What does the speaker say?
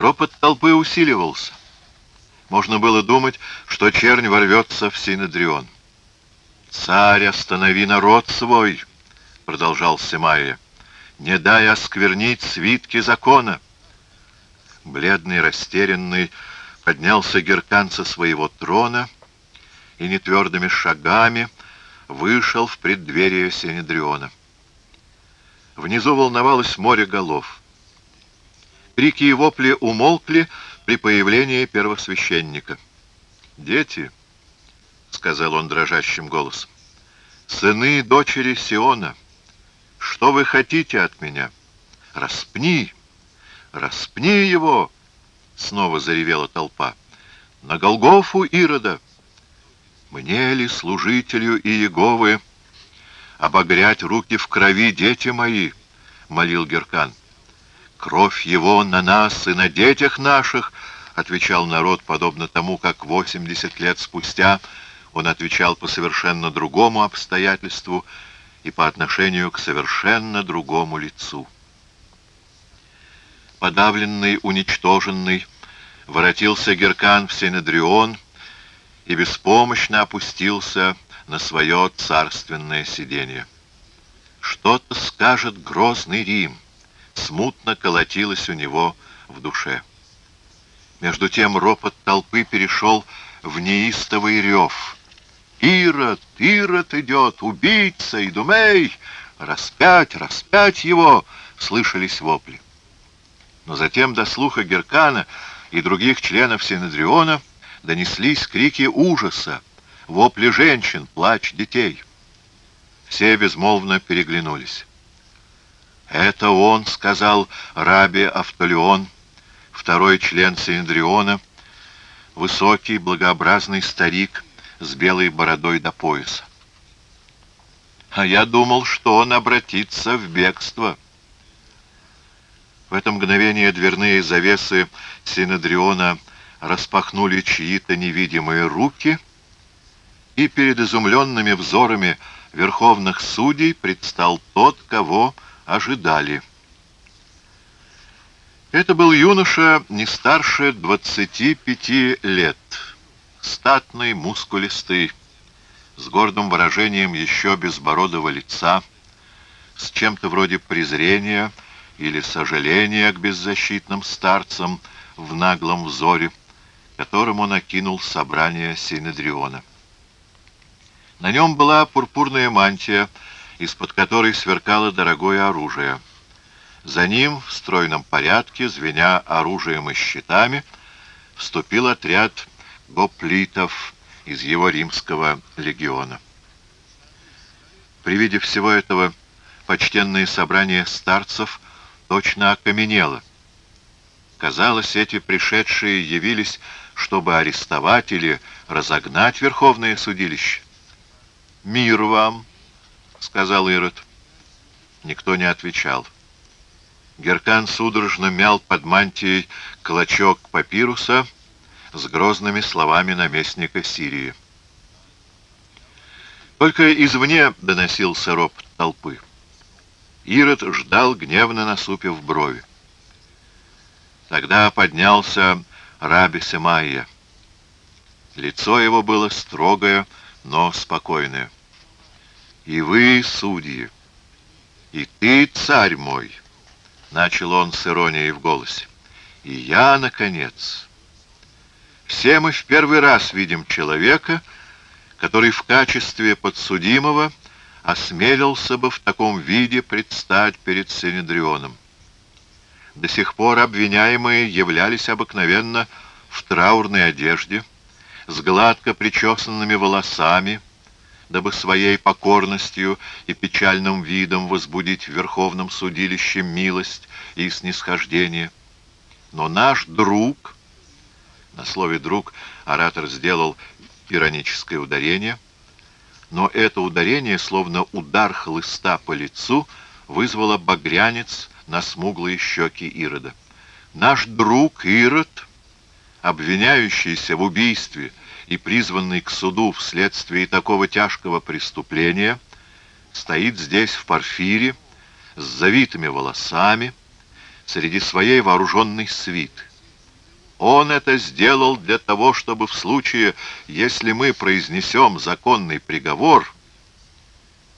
Ропот толпы усиливался. Можно было думать, что чернь ворвется в Синедрион. «Царь, останови народ свой!» — продолжал Семайя. «Не дай осквернить свитки закона!» Бледный, растерянный, поднялся Геркан со своего трона и нетвердыми шагами вышел в преддверие Синедриона. Внизу волновалось море голов. Крики и вопли умолкли при появлении первосвященника. «Дети!» — сказал он дрожащим голосом. «Сыны и дочери Сиона, что вы хотите от меня? Распни! Распни его!» Снова заревела толпа. «На Голгофу Ирода! Мне ли, служителю Иеговы, обогрять руки в крови, дети мои?» — молил Геркан. «Кровь его на нас и на детях наших!» — отвечал народ, подобно тому, как восемьдесят лет спустя он отвечал по совершенно другому обстоятельству и по отношению к совершенно другому лицу. Подавленный, уничтоженный, воротился Геркан в Синедрион и беспомощно опустился на свое царственное сиденье. Что-то скажет грозный Рим, смутно колотилось у него в душе. Между тем ропот толпы перешел в неистовый рев. «Ирод! Ирод идет! Убийца! Идумей! Распять! Распять его!» — слышались вопли. Но затем до слуха Геркана и других членов Синедриона донеслись крики ужаса, вопли женщин, плач детей. Все безмолвно переглянулись. «Это он», — сказал Раби Автолеон, второй член Синедриона, высокий, благообразный старик с белой бородой до пояса. «А я думал, что он обратится в бегство». В это мгновение дверные завесы Синедриона распахнули чьи-то невидимые руки, и перед изумленными взорами верховных судей предстал тот, кого ожидали. Это был юноша не старше 25 лет, статный, мускулистый, с гордым выражением еще безбородого лица, с чем-то вроде презрения или сожаления к беззащитным старцам в наглом взоре, которым он окинул собрание Синедриона. На нем была пурпурная мантия, из-под которой сверкало дорогое оружие. За ним, в стройном порядке, звеня оружием и щитами, вступил отряд гоплитов из его римского легиона. При виде всего этого почтенное собрание старцев точно окаменело. Казалось, эти пришедшие явились, чтобы арестовать или разогнать Верховное судилище. «Мир вам!» — сказал Ирод. Никто не отвечал. Геркан судорожно мял под мантией клочок папируса с грозными словами наместника Сирии. Только извне доносился ропот толпы. Ирод ждал, гневно насупив брови. Тогда поднялся Раби Семайя. Лицо его было строгое, но спокойное. «И вы, судьи, и ты, царь мой!» — начал он с иронией в голосе. «И я, наконец!» Все мы в первый раз видим человека, который в качестве подсудимого осмелился бы в таком виде предстать перед Синедрионом. До сих пор обвиняемые являлись обыкновенно в траурной одежде, с гладко причесанными волосами, дабы своей покорностью и печальным видом возбудить в Верховном судилище милость и снисхождение. Но наш друг, на слове «друг» оратор сделал ироническое ударение, но это ударение, словно удар хлыста по лицу, вызвало багрянец на смуглые щеки Ирода. Наш друг Ирод, обвиняющийся в убийстве и призванный к суду вследствие такого тяжкого преступления, стоит здесь в парфире с завитыми волосами среди своей вооруженной свиты. Он это сделал для того, чтобы в случае, если мы произнесем законный приговор,